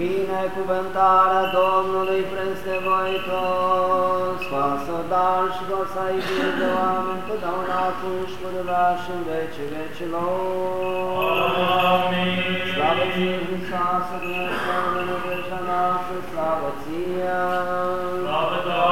Binecuvântarea Domnului peste voi toți, să dar și vă să ai de oameni, totdeauna acum și pururea și în vecii vecilor. Amin. Slavă ție, Hristoase, Dumnezeu, Dumnezeu noastră, slavă ție! Slavă Tatălui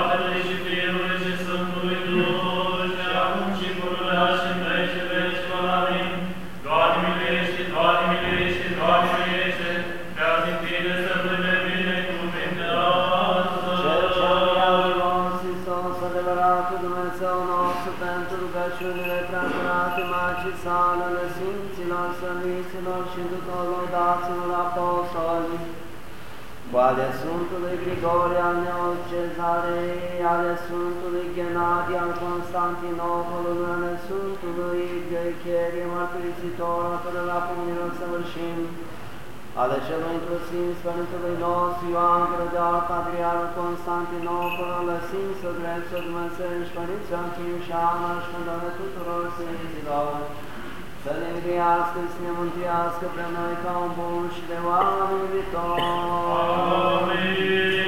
rugăciunile preacurate Maicii sale, ale Sfinților, Săviților și tuturor daților apostoli, cu ale Sfântului Grigorie al Neocezarei, ale Sfântului Ghenadie al Constantinopolului, ale Sfântului Ghecherie, mărturisitor, cărora punerea săvârșim, ale celor inclusiv Sfântului nostru Ioan Grădeal, Patriarul Constantinopol, ale Sfinților Greților Dumnezeu și Părinții Achim și Ana și Fundare tuturor Sfinților, să ne înviască, să ne mântuiască pe noi ca un bun și de oameni viitor. Amin.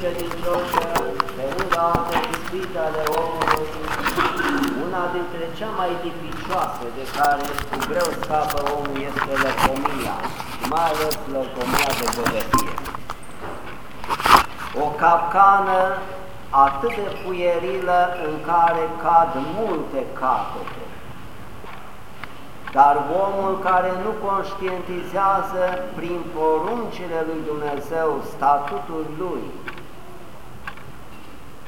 Credincioșă, pe lângă alte ispite ale omului, una dintre cea mai dificioase de care cu greu scapă omul este lăcomia, mai ales lăcomia de bogăție. O capcană atât de puierilă în care cad multe capete. Dar omul care nu conștientizează prin poruncile lui Dumnezeu statutul lui,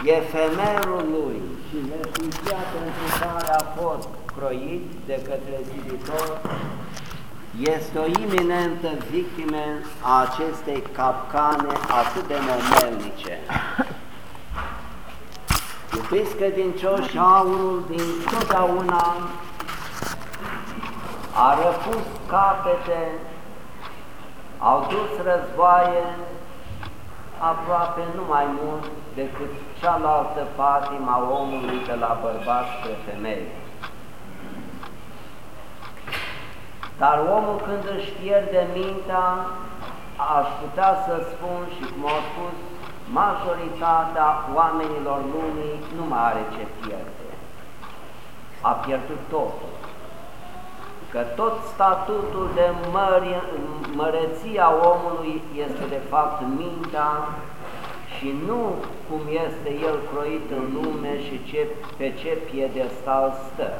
efemerul lui și veșnicia pentru care a fost croit de către ziditor, este o iminentă victime a acestei capcane atât de momelnice. Iubiți credincioși, aurul din totdeauna a răpus capete, au dus războaie aproape nu mai mult decât cealaltă patima omului de la bărbați spre femei. Dar omul când își pierde mintea, aș putea să spun și cum au spus, majoritatea oamenilor lumii nu mai are ce pierde. A pierdut totul că tot statutul de mări, măreția omului este de fapt mintea și nu cum este el croit în lume și ce, pe ce piedestal stă.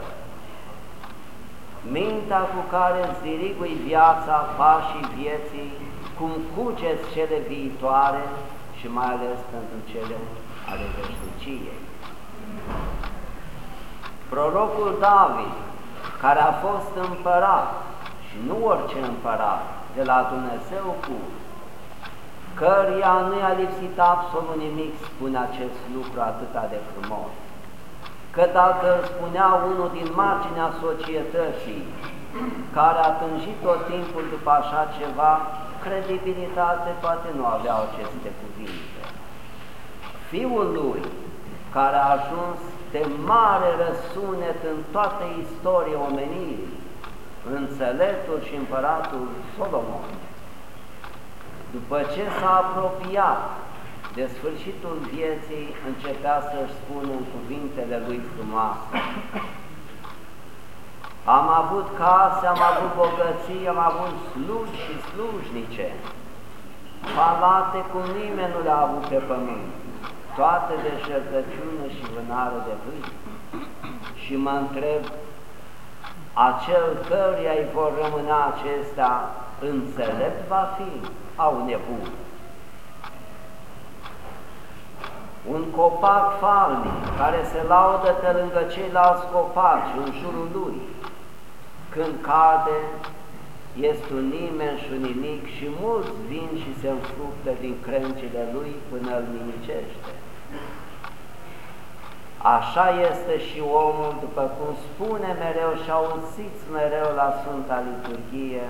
Mintea cu care îți dirigui viața, pașii vieții, cum cugeți cele viitoare și mai ales pentru cele ale veșniciei. Prorocul David care a fost împărat și nu orice împărat, de la Dumnezeu cu căruia nu i-a lipsit absolut nimic, spune acest lucru atâta de frumos. Că dacă îl spunea unul din marginea societății, care a tânjit tot timpul după așa ceva, credibilitate poate nu aveau aceste cuvinte. Fiul lui, care a ajuns de mare răsunet în toată istoria omenirii, înțeleptul și împăratul Solomon, după ce s-a apropiat de sfârșitul vieții, începea să-și spună în cuvintele lui frumoase. Am avut case, am avut bogății, am avut slugi și slujnice, palate cum nimeni nu le-a avut pe pământ toate de șertăciune și vânare de vânt. Și mă întreb, acel căruia îi vor rămâne acesta înțelept va fi, au nebun. un copac falnic care se laudă pe lângă ceilalți copaci în jurul lui, când cade, este un nimeni și un nimic și mulți vin și se înfructă din crengile lui până îl nimicește. Așa este și omul, după cum spune mereu și auziți mereu la Sfânta Liturghie,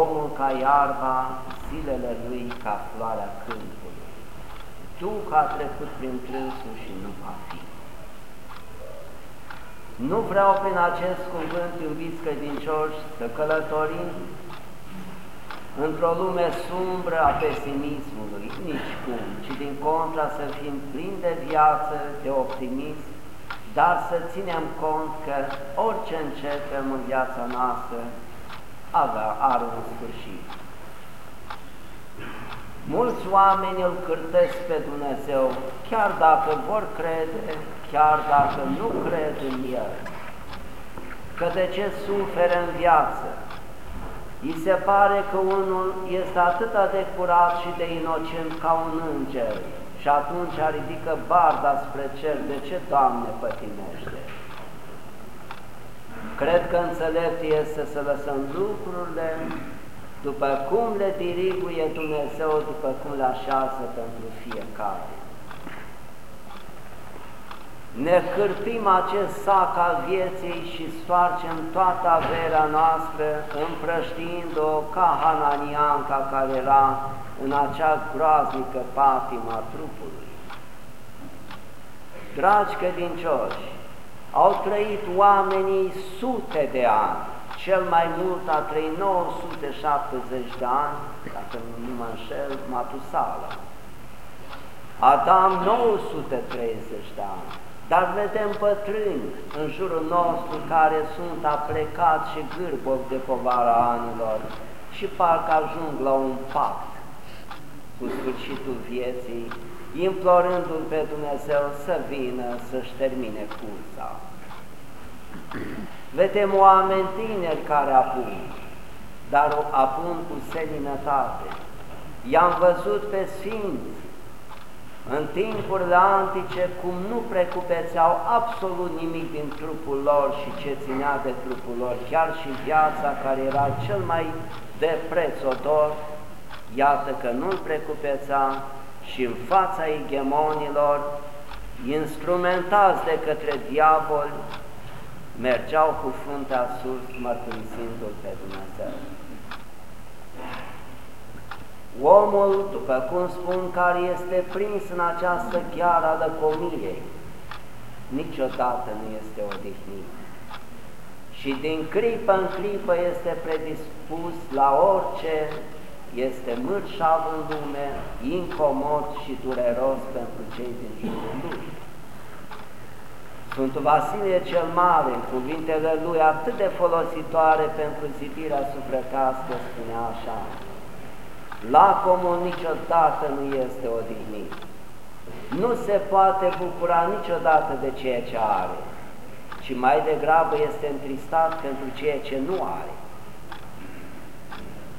omul ca iarba, zilele lui ca floarea câmpului. Duh a trecut prin trânsul și nu va fi. Nu vreau prin acest cuvânt, iubiți credincioși, să călătorim într-o lume sumbră a pesimismului, nici cum, ci din contra să fim plini de viață, de optimism, dar să ținem cont că orice începem în viața noastră avea, are un sfârșit. Mulți oameni îl cârtesc pe Dumnezeu, chiar dacă vor crede, chiar dacă nu cred în El. Că de ce suferă în viață? Îi se pare că unul este atât de curat și de inocent ca un înger și atunci ridică barda spre cer, de ce, Doamne, pătimește? Cred că înțelept este să lăsăm lucrurile după cum le diriguie Dumnezeu, după cum le așează pentru fiecare. Ne cârpim acest sac al vieții și stoarcem toată averea noastră, împrăștiind-o ca Hananianca care era în acea groaznică patimă a trupului. Dragi credincioși, au trăit oamenii sute de ani, cel mai mult a trăit 970 de ani, dacă nu mă înșel, Matusala. Adam 930 de ani, dar vedem bătrâni în jurul nostru care sunt aplecați și gârbov de povara anilor și parcă ajung la un pact cu sfârșitul vieții, implorându-L pe Dumnezeu să vină să-și termine cursa. Vedem oameni tineri care apun, dar o apun cu seninătate. I-am văzut pe sfinți în timpurile antice cum nu precupețeau absolut nimic din trupul lor și ce ținea de trupul lor, chiar și viața care era cel mai de preț odor, iată că nu-l precupeța și în fața egemonilor, instrumentați de către diavol, mergeau cu fruntea sus, mărturisindu-L pe Dumnezeu. Omul, după cum spun, care este prins în această chiară a lăcomiei, niciodată nu este odihnit. Și din clipă în clipă este predispus la orice este mărșav în lume, incomod și dureros pentru cei din jurul lui. Sfântul Vasile cel Mare, în cuvintele lui atât de folositoare pentru zidirea sufletească, spunea așa, Lacomul niciodată nu este odihnit, nu se poate bucura niciodată de ceea ce are, ci mai degrabă este întristat pentru ceea ce nu are.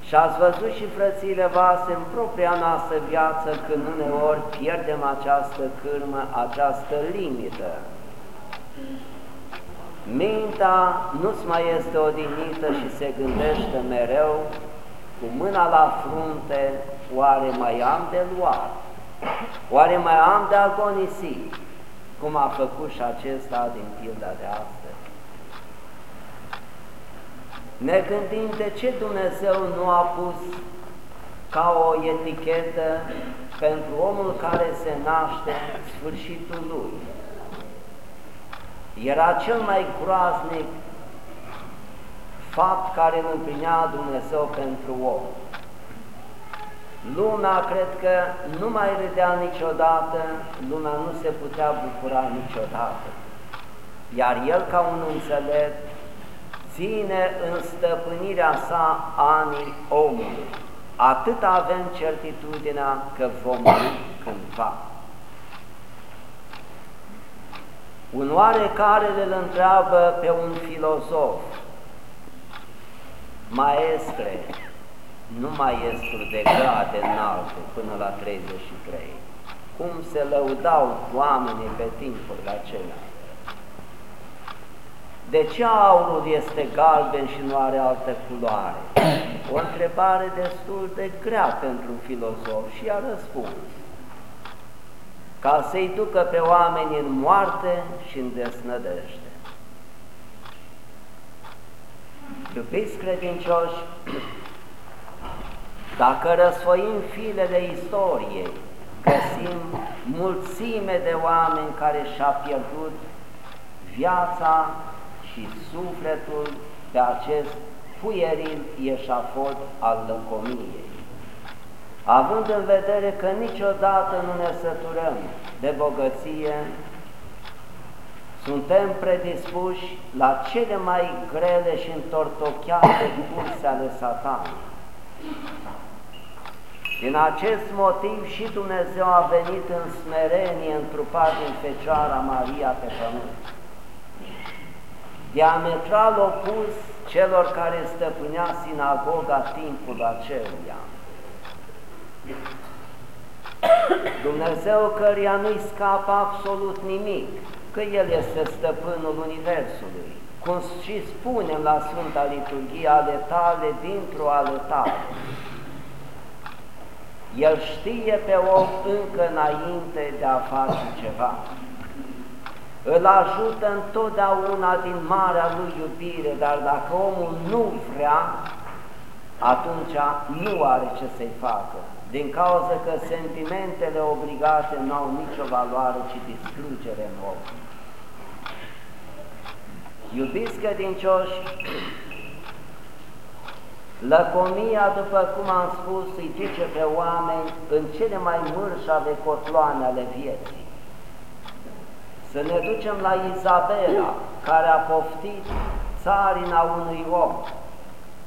Și ați văzut și frățile voastre în propria noastră viață când uneori pierdem această cârmă, această limită Mintea nu-ți mai este odihnită și se gândește mereu cu mâna la frunte, oare mai am de luat? Oare mai am de agonisit? Cum a făcut și acesta din pilda de astăzi. Ne gândim de ce Dumnezeu nu a pus ca o etichetă pentru omul care se naște sfârșitul lui era cel mai groaznic fapt care îl împlinea Dumnezeu pentru om. Lumea cred că nu mai râdea niciodată, lumea nu se putea bucura niciodată. Iar el, ca un înțelept, ține în stăpânirea sa anii omului. Atât avem certitudinea că vom muri cândva. Un oarecare îl întreabă pe un filozof, Maestre, nu maestru de grade înalte până la 33, cum se lăudau oamenii pe timpurile acelea. De ce aurul este galben și nu are altă culoare? O întrebare destul de grea pentru un filozof și a răspuns. Ca să-i ducă pe oameni în moarte și în desnădejde. Iubiți credincioși, dacă răsfoim filele istoriei, găsim mulțime de oameni care și-a pierdut viața și sufletul pe acest puieril ieșafod al lăcomiei. Având în vedere că niciodată nu ne săturăm de bogăție, suntem predispuși la cele mai grele și întortocheate curse ale satanei. Din acest motiv și Dumnezeu a venit în smerenie întrupat din Fecioara Maria pe pământ. Diametral opus celor care stăpânea sinagoga timpul aceluia. Dumnezeu căruia nu-i scapă absolut nimic, că El este stăpânul Universului, cum și spunem la Sfânta Liturghie, ale tale dintr-o ale tale. El știe pe om încă înainte de a face ceva. Îl ajută întotdeauna din marea lui iubire, dar dacă omul nu vrea, atunci nu are ce să-i facă, din cauza că sentimentele obligate nu au nicio valoare, ci distrugere în om. Iubiți credincioși, lăcomia, după cum am spus, îi duce pe oameni în cele mai mărșave cotloane ale vieții. Să ne ducem la Izabela, care a poftit țarina unui om.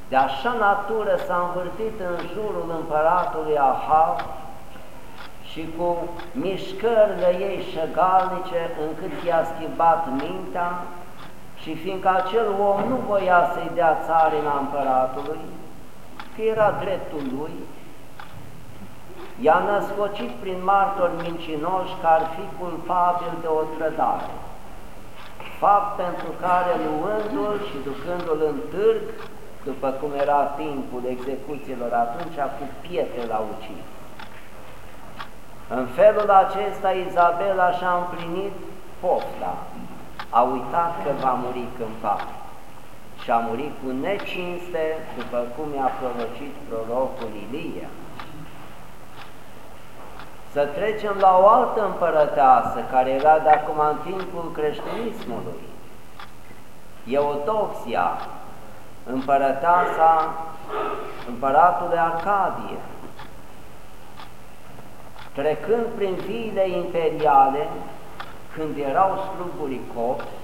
De așa natură s-a învârtit în jurul împăratului Ahab și cu mișcările ei șăgalnice încât i-a schimbat mintea și fiindcă acel om nu voia să-i dea țarina împăratului, că era dreptul lui, i-a născocit prin martori mincinoși că ar fi culpabil de o trădare, fapt pentru care luându-l și ducându-l în târg, după cum era timpul execuțiilor atunci, cu pietre l-a ucis. În felul acesta Izabela și-a împlinit pofta, a uitat că va muri câmpar și a murit cu necinste, după cum i-a prorocit prorocul Ilia. Să trecem la o altă împărăteasă care era de acum în timpul creștinismului. Eudoxia, împărăteasa împăratului Arcadie. Trecând prin viile imperiale, când erau strugurii copți,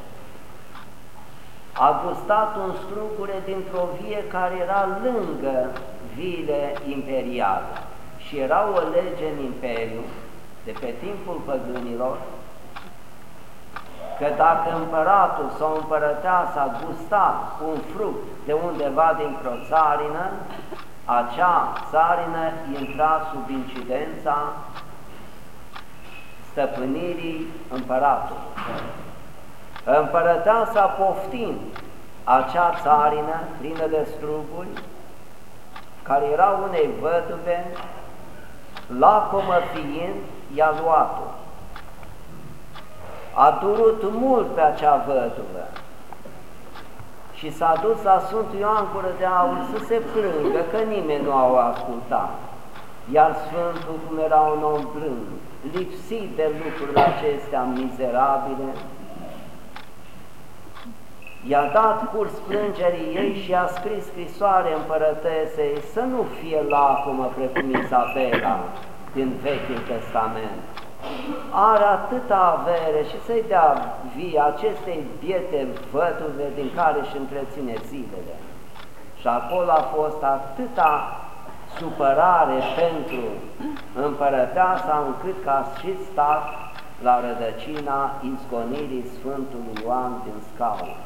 a gustat un strugure dintr-o vie care era lângă viile imperiale și era o lege în imperiu de pe timpul păgânilor că dacă împăratul sau împărăteasa a gustat un fruct de undeva dintr-o țarină, acea țarină intra sub incidența stăpânirii împăratului. Împărăteasa poftind acea țarină plină de struguri, care era unei văduve, lacomă fiind, i-a luat-o. A durut mult pe acea văduvă și s-a dus la Sfântul Ioan Cură de Aur să se plângă, că nimeni nu au ascultat. Iar Sfântul, cum era un om blând, lipsit de lucrurile acestea mizerabile, i-a dat curs plângerii ei și a scris scrisoare împărătesei să nu fie lacumă precum Isabela din Vechiul Testament. Are atâta avere și să-i dea vie acestei biete vătuve din care își întreține zilele. Și acolo a fost atâta supărare pentru împărăteasa încât că a și stat la rădăcina izgonirii Sfântului Ioan din scaun.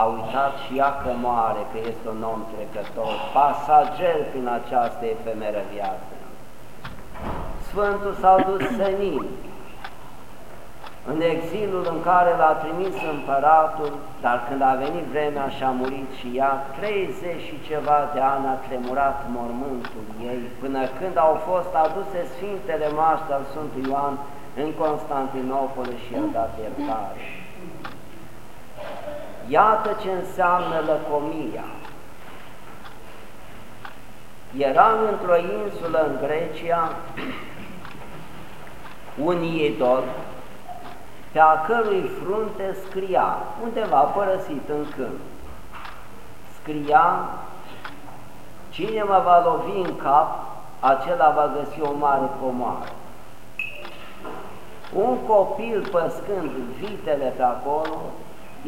A uitat și ea că moare, că este un om trecător, pasager prin această efemeră viață. Sfântul s-au dus senin în exilul în care l-a trimis împăratul, dar când a venit vremea și a murit și ea, 30 și ceva de ani a tremurat mormântul ei, până când au fost aduse Sfintele Maște al Sfântului Ioan în Constantinopol și i-a dat iertare. Iată ce înseamnă lăcomia. Eram într-o insulă în Grecia, un idol, pe a cărui frunte scria, undeva părăsit în câmp, scria, cine mă va lovi în cap, acela va găsi o mare comoară. Un copil păscând vitele pe acolo,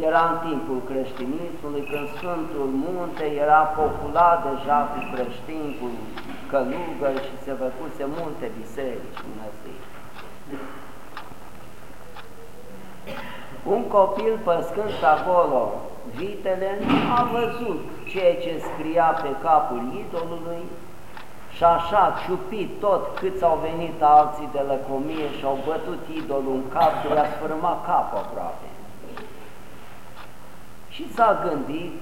era în timpul creștinismului, când Sfântul Munte era populat deja cu creștini, cu călugări și se făcuse multe biserici mănăstiri. Un copil păscând acolo vitele a văzut ceea ce scria pe capul idolului și așa ciupit tot cât au venit alții de lăcomie și au bătut idolul în cap și i-a sfârmat capul aproape. Și s-a gândit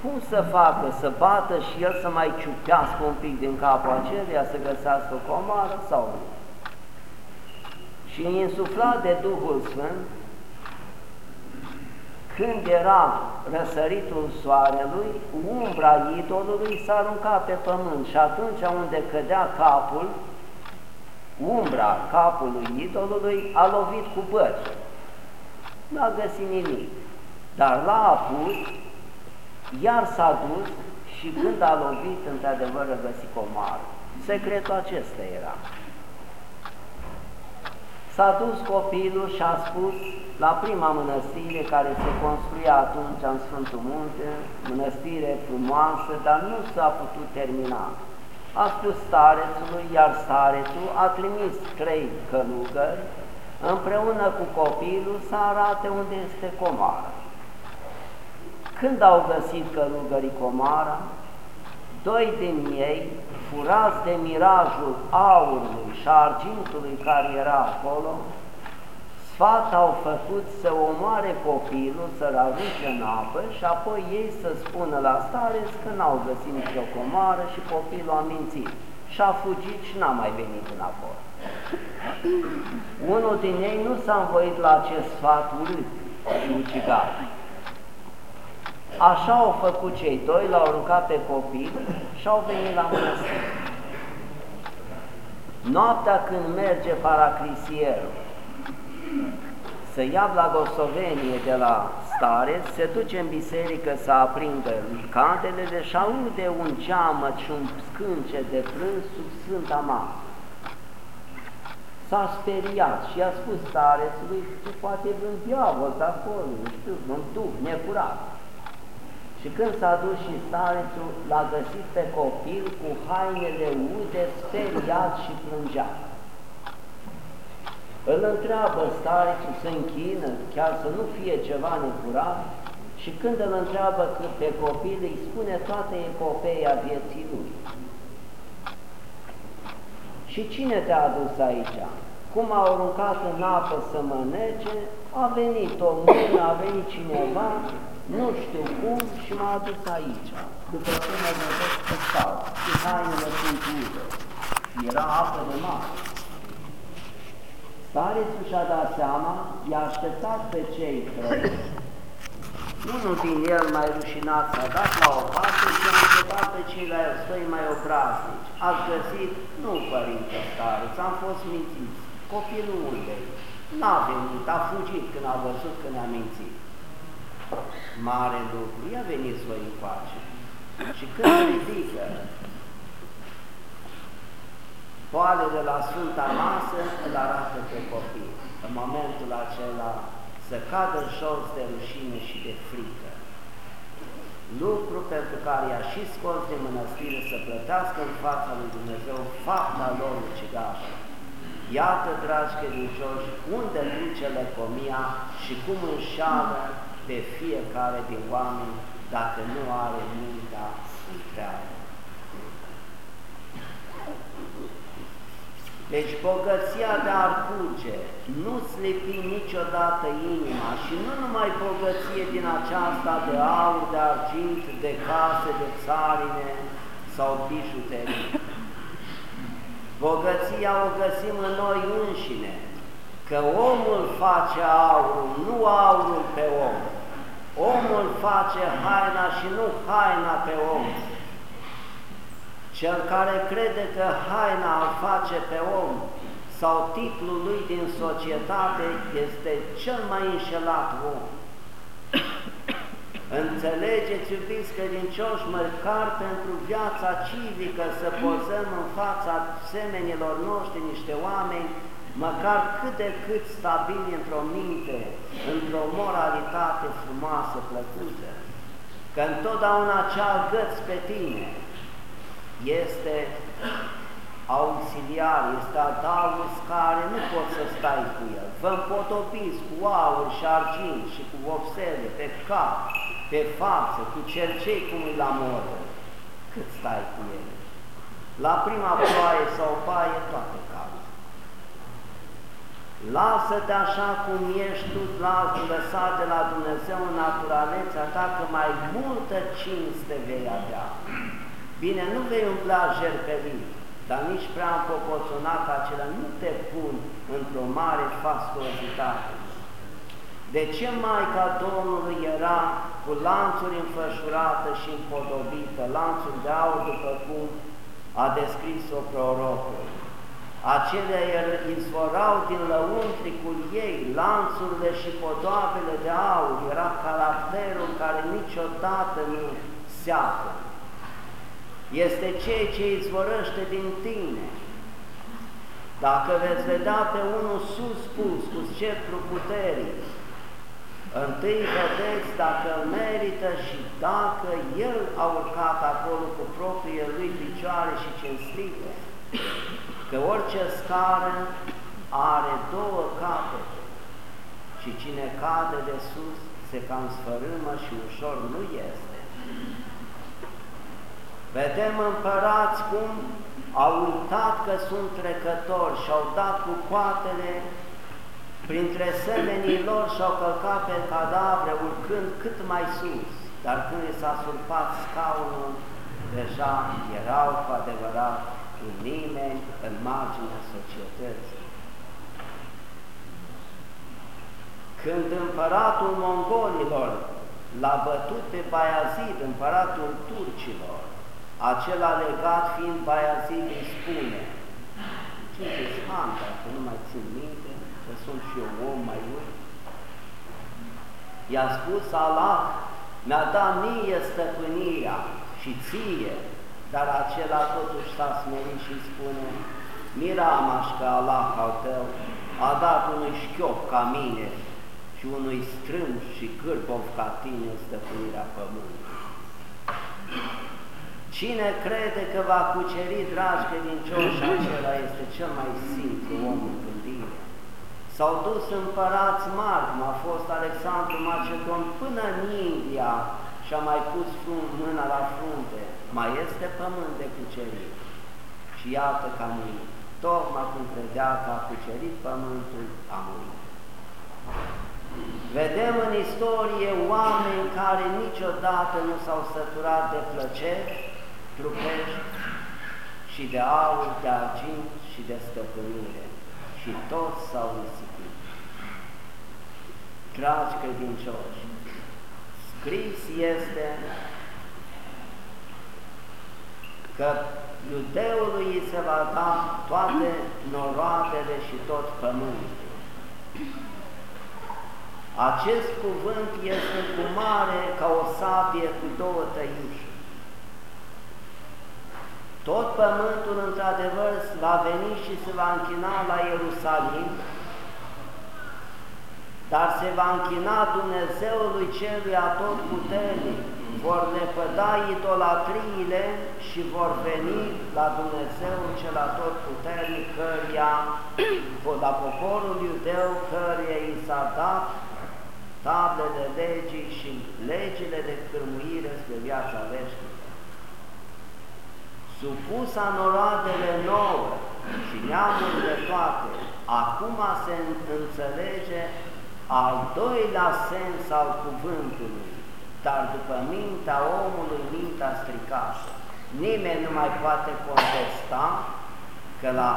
cum să facă, să bată și el să mai ciupească un pic din capul aceluia, să găsească o comară sau nu. Și insuflat de Duhul Sfânt, când era răsăritul soarelui, umbra idolului s-a aruncat pe pământ și atunci unde cădea capul, umbra capului idolului a lovit cu băci. N-a găsit nimic, dar l-a apus, iar s-a dus și când a lovit, într-adevăr, a găsit comarul. Secretul acesta era. S-a dus copilul și a spus la prima mănăstire care se construia atunci în Sfântul Munte, mănăstire frumoasă, dar nu s-a putut termina. A spus starețului, iar starețul a trimis trei călugări împreună cu copilul să arate unde este comara. Când au găsit călugării comara, doi din ei, furați de mirajul aurului și argintului care era acolo, sfat au făcut să omoare copilul, să-l arunce în apă și apoi ei să spună la stare că n-au găsit nicio comară și copilul a mințit și a fugit și n-a mai venit înapoi. Unul din ei nu s-a învoit la acest sfat urât și ucigat. Așa au făcut cei doi, l-au aruncat pe copil și au venit la mănăstire. Noaptea când merge paraclisierul să ia blagoslovenie de la stare, se duce în biserică să aprindă candelele și aude un geamăt și un scânce de prânz sub Sfânta Masă. S-a speriat și a spus starețului că poate un diavol de acolo, nu știu, un duh necurat. Și când s-a dus și starețul, l-a găsit pe copil cu hainele ude, speriat și plângea. Îl întreabă starețul să închină, chiar să nu fie ceva necurat, și când îl întreabă cât pe copil, îi spune toată epopeia vieții lui. Și cine te-a adus aici? Cum a aruncat în apă să mănece, a venit o mână, a venit cineva, nu știu cum, și m-a adus aici, după ce mă găsesc pe stau, și hainele sunt ude. Era apă de mare. Starețul și-a dat seama, i-a așteptat pe cei trei. Unul din el mai rușinat s-a dat la o parte și a întrebat pe ceilalți doi mai obraznici. Ați găsit? Nu, părinte stareț, am fost mințiți. Copilul unde N-a venit, a fugit când a văzut că ne-a mințit. Mare lucru, ia veniți voi încoace. Și când ridică poale de la Sfânta Masă, îl arată pe copil. În momentul acela să cadă jos de rușine și de frică. Lucru pentru care i-a și scos de mănăstire să plătească în fața lui Dumnezeu fapta lor ucigașă. Iată, dragi credincioși, unde duce lăcomia și cum înșală pe fiecare din oameni dacă nu are mintea treabă. Deci bogăția de arcuce nu slipi niciodată inima și nu numai bogăție din aceasta de aur, de argint, de case, de țarine sau bijuterii. Bogăția o găsim în noi înșine, că omul face aurul, nu aurul pe om. Omul face haina și nu haina pe om. Cel care crede că haina îl face pe om sau titlul lui din societate este cel mai înșelat om. Înțelegeți, iubiți credincioși, măcar pentru viața civică să pozăm în fața semenilor noștri niște oameni măcar cât de cât stabili într-o minte, într-o moralitate frumoasă, plăcută, că întotdeauna ce găți pe tine este auxiliar, este adaus care nu poți să stai cu el. Vă împotopiți cu aur și argint și cu vopsele pe cap, pe față, cu cercei cum îi la modă. Cât stai cu el? La prima ploaie sau paie, toate Lasă-te așa cum ești tu, lăsat de la Dumnezeu în naturalețea ta, că mai multă cinste vei avea. Bine, nu vei umbla jerpelit, dar nici prea împopoțonat acela nu te pun într-o mare fastuozitate. De ce Maica Domnului era cu lanțuri înfășurată și împodobită, lanțuri de aur, după cum a descris-o prorocul? Acelea izvorau din lăuntricul ei, lanțurile și podoabele de aur, era caracterul care niciodată nu seacă. Este ceea ce izvorăște din tine. Dacă veți vedea pe unul sus pus cu sceptru puterii, întâi vedeți dacă îl merită și dacă el a urcat acolo cu propriile lui picioare și cinstite că orice scară are două capete și cine cade de sus se cam sfărâmă și ușor nu este. Vedem împărați cum au uitat că sunt trecători și au dat cu coatele printre semenii lor și au călcat pe cadavre urcând cât mai sus, dar când i s-a surpat scaunul, deja erau cu adevărat cu nimeni în marginea societății. Când împăratul mongolilor l-a bătut pe Baiazid, împăratul turcilor, acela legat fiind Baiazid îi spune, ce Hanta, că nu mai țin minte, că sunt și eu om mai uit. I-a spus Allah, mi-a dat mie stăpânirea și ție dar acela totuși s-a smerit și spune, Miramaș că Allah al tău a dat unui șchiop ca mine și unui strâmb și cârpov ca tine stăpânirea pământului. Cine crede că va cuceri, dragi credincioși, acela este cel mai simplu om în gândire. S-au dus împărați mari, cum a fost Alexandru Macedon, până în India și a mai pus mâna la frunte mai este pământ de cucerit. Și iată că a murit. Tocmai cum credea că a cucerit pământul, a murit. Vedem în istorie oameni care niciodată nu s-au săturat de plăceri trupești și de aur, de argint și de stăpânire și toți s-au nisipit. Dragi credincioși, scris este că iudeului îi se va da toate noroadele și tot pământul. Acest cuvânt este cu mare ca o sabie cu două tăiuși. Tot pământul, într-adevăr, va veni și se va închina la Ierusalim, dar se va închina Dumnezeului Celui Atotputernic, vor lepăda idolatriile și vor veni la Dumnezeu cel atotputernic, căruia, la poporul iudeu, căruia i s-a dat tablele legii și legile de cârmuire spre viața veșnică. Supusa noroadele nouă, și neamurile toate, acum se înțelege al doilea sens al cuvântului, dar după mintea omului, mintea stricată. Nimeni nu mai poate contesta că la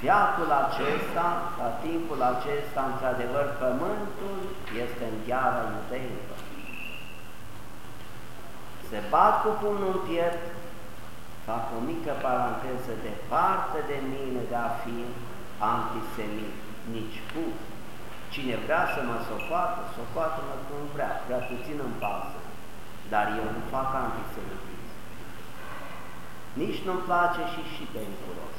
viacul acesta, la timpul acesta, într-adevăr, pământul este în gheara iudeilor. Se bat cu pumnul în piept, fac o mică paranteză, departe de mine de a fi antisemit, nici cu. Cine vrea să mă socoată, socoată-mă cum vrea, prea puțin îmi pasă, dar eu nu fac antisemitism. Nici nu-mi place și și periculos.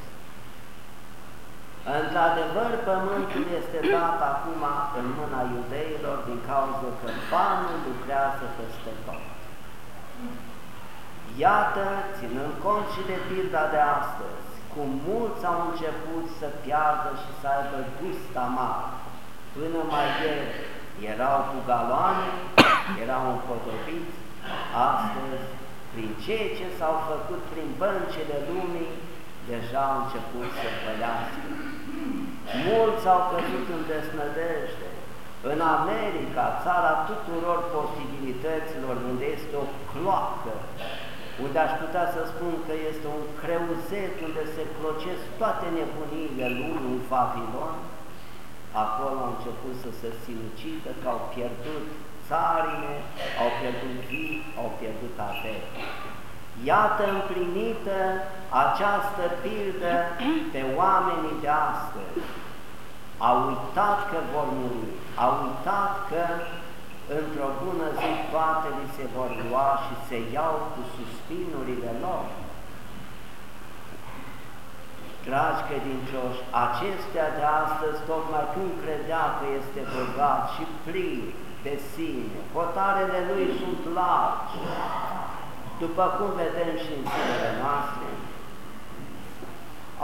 Într-adevăr, pământul este dat acum în mâna iudeilor din cauza că banul lucrează peste tot. Iată, ținând cont și de pilda de astăzi, cum mulți au început să piardă și să aibă gust amar. Până mai ieri erau cu galoane, erau împotopiți, astăzi, prin ceea ce s-au făcut prin băncile lumii, deja au început să pălească. Mulți au căzut în desnădejde. În America, țara tuturor posibilităților, unde este o cloacă, unde aș putea să spun că este un creuzet unde se clocesc toate nebuniile lumii în Vavilon, acolo au început să se sinucidă că au pierdut țarine, au pierdut vii, au pierdut avere. Iată împlinită această pildă pe oamenii de astăzi. Au uitat că vor muri, au uitat că într-o bună zi toate li se vor lua și se iau cu suspinurile lor. Dragi credincioși, acestea de astăzi, tocmai cum credea că este bogat și plin de sine, hotarele lui sunt largi, după cum vedem și în zilele noastre,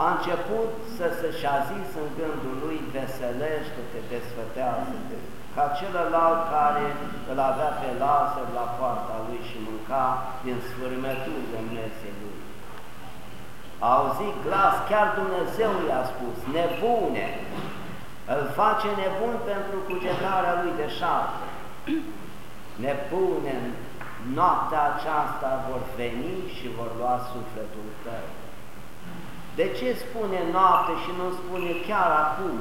a început să se-și a zis în gândul lui, veselește-te, desfătează-te, ca celălalt care îl avea pe Lazar la poarta lui și mânca din sfârmăturile mesei lui. A auzit glas, chiar Dumnezeu i-a spus, nebune, îl face nebun pentru cugetarea lui de șarpe. Nebune, noaptea aceasta vor veni și vor lua sufletul tău. De ce spune noapte și nu spune chiar acum?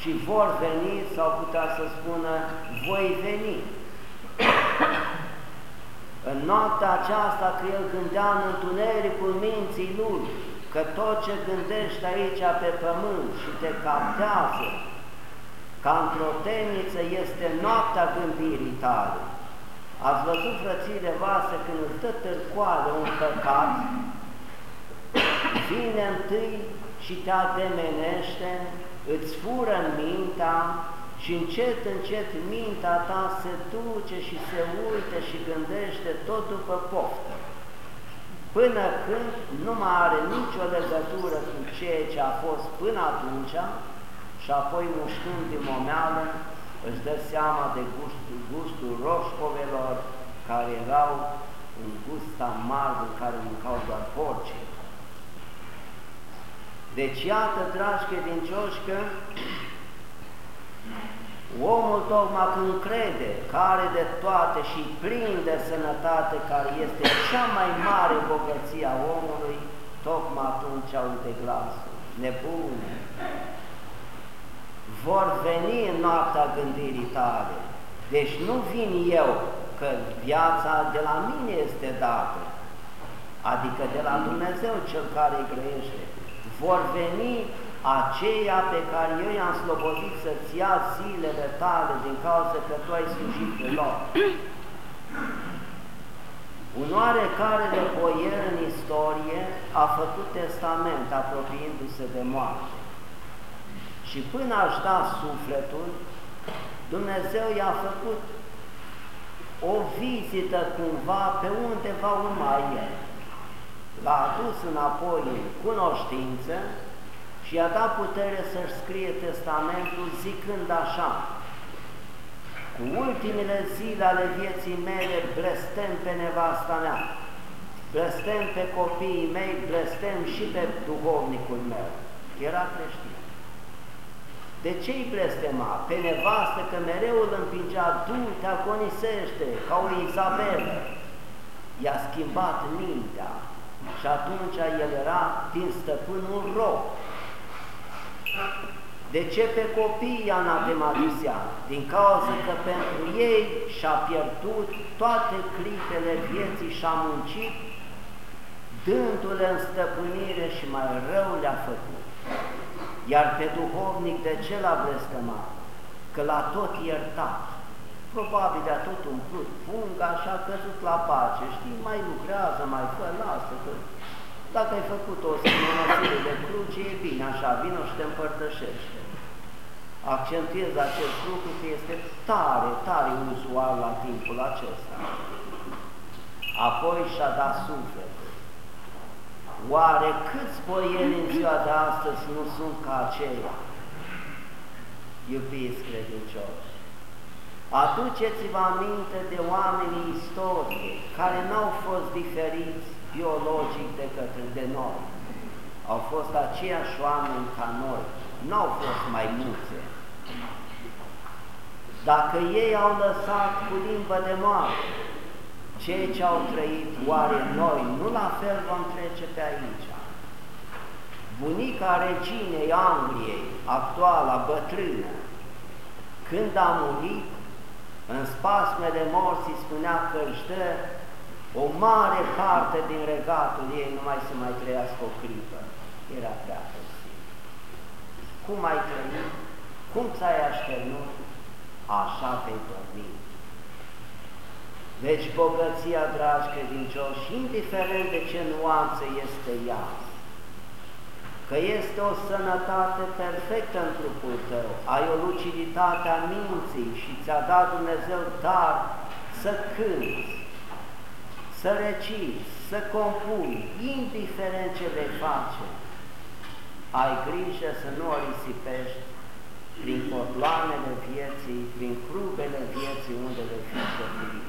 Și vor veni sau putea să spună voi veni. În noaptea aceasta că el gândea în întunericul minții lui, că tot ce gândești aici pe pământ și te captează, ca într-o temniță este noaptea gândirii tale. Ați văzut, frățile voastre, când îți dă târcoale un păcat, vine întâi și te ademenește, îți fură în mintea și încet, încet mintea ta se duce și se uită și gândește tot după poftă, până când nu mai are nicio legătură cu ceea ce a fost până atunci și apoi mușcând din momeală își dă seama de gustul, gustul roșcovelor care erau un gust amar în care mâncau doar porci. Deci iată, dragi credincioși, că omul tocmai când crede că are de toate și plin de sănătate, care este cea mai mare bogăție a omului, tocmai atunci aude glasul, nebune, vor veni în noaptea gândirii tale. Deci nu vin eu, că viața de la mine este dată, adică de la Dumnezeu cel care îi grăiește. Vor veni aceia pe care eu i-am slobozit să-ți ia zilele tale din cauza că tu ai slujit pe lor. Un oarecare de boier în istorie a făcut testament apropiindu-se de moarte. Și până aș da sufletul, Dumnezeu i-a făcut o vizită cumva pe unde va urma el. L-a adus înapoi în cunoștință și i-a dat putere să-și scrie testamentul zicând așa, cu ultimele zile ale vieții mele blestem pe nevasta mea, blestem pe copiii mei, blestem și pe duhovnicul meu. Era creștin. De ce îi blestema? Pe nevastă că mereu îl împingea, du-te, agonisește, ca o Izabelă. I-a schimbat mintea și atunci el era din stăpân un rob. De ce pe copii i-a anatematizat? Din cauza că pentru ei și-a pierdut toate clipele vieții și-a muncit, dându-le în stăpânire și mai rău le-a făcut. Iar pe duhovnic de ce l-a blestemat? Că l-a tot iertat. Probabil de-a tot umplut punga și a căzut la pace. Știi, mai lucrează, mai fă, lasă, că dacă ai făcut o sămânățire de cruce, e bine, așa, vină și te împărtășește. Accentuez acest lucru că este tare, tare uzual la timpul acesta. Apoi și-a dat suflet. Oare câți boieri în ziua de astăzi nu sunt ca aceia? Iubiți credincioși, aduceți-vă aminte de oamenii istoriei care n-au fost diferiți biologic de către de noi. Au fost aceiași oameni ca noi, n-au fost mai multe. Dacă ei au lăsat cu limbă de moarte, cei ce au trăit, oare noi nu la fel vom trece pe aici? Bunica reginei Angliei, actuala, bătrână, când a murit, în spasmele morții spunea că își dă o mare parte din regatul ei numai să mai trăiască o clipă. Era prea posibil. Cum ai trăit? Cum ți-ai așternut? Așa vei dormi. Deci bogăția, dragi credincioși, indiferent de ce nuanță este ea, că este o sănătate perfectă în trupul tău, ai o luciditate a minții și ți-a dat Dumnezeu dar să cânți, să reciți, să compui, indiferent ce vei face, ai grijă să nu o risipești prin cotloanele vieții, prin crubele vieții unde vei fi săfrit.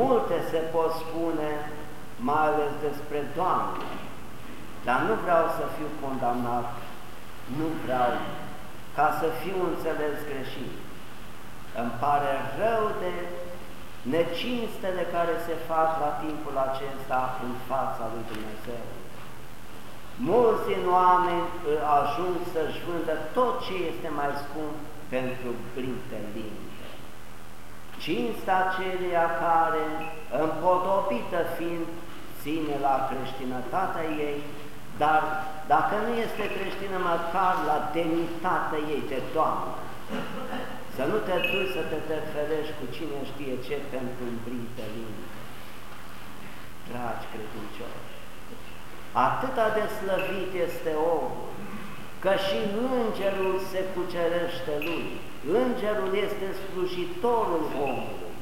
Multe se pot spune, mai ales despre Doamne, dar nu vreau să fiu condamnat, nu vreau ca să fiu înțeles greșit. Îmi pare rău de necinstele care se fac la timpul acesta în fața lui Dumnezeu. Mulți din oameni ajung să-și vândă tot ce este mai scump pentru brinte linte. Cinstea celia care, împodobită fiind, ține la creștinătatea ei, dar dacă nu este creștină, măcar la demnitatea ei de Doamne. Să nu te duci să te terferești cu cine știe ce pentru îmbrite linte. Dragi credincioși, atâta de slăvit este omul, că și îngerul se cucerește lui. Îngerul este slujitorul omului.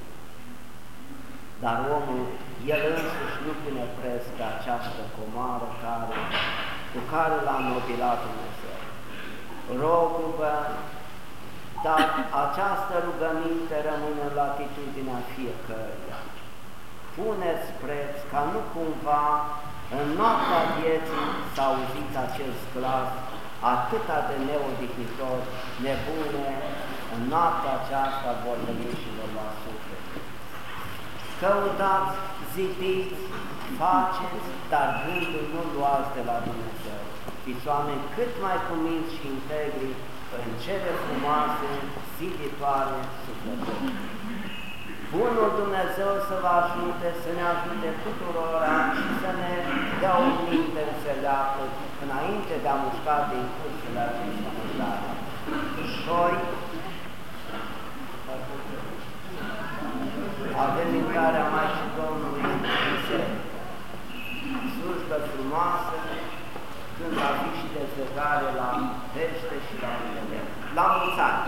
Dar omul, el însuși nu pune preț pe această comară care, cu care l-a nobilat Dumnezeu. Rog-vă, dar această rugăminte rămâne în latitudinea fiecăruia. Puneți preț ca nu cumva în noaptea vieții s-a auzit acest glas atâta de neodihnitor, nebune, în noaptea aceasta vor veni și vor lua suflet. Căutați, zidiți, faceți, dar gândul nu luați de la Dumnezeu. Fiți oameni cât mai cuminți și integri în cele frumoase, ziditoare, sufletări. Bunul Dumnezeu să vă ajute, să ne ajute tuturora și să ne dea o minte înțeleaptă înainte de a mușca din cursurile acestea mâncare. Joi avem intrarea Maicii Domnului în biserică. Slujbă frumoasă, când va fi și dezlegare la Vește și la Dumnezeu. La mulți ani!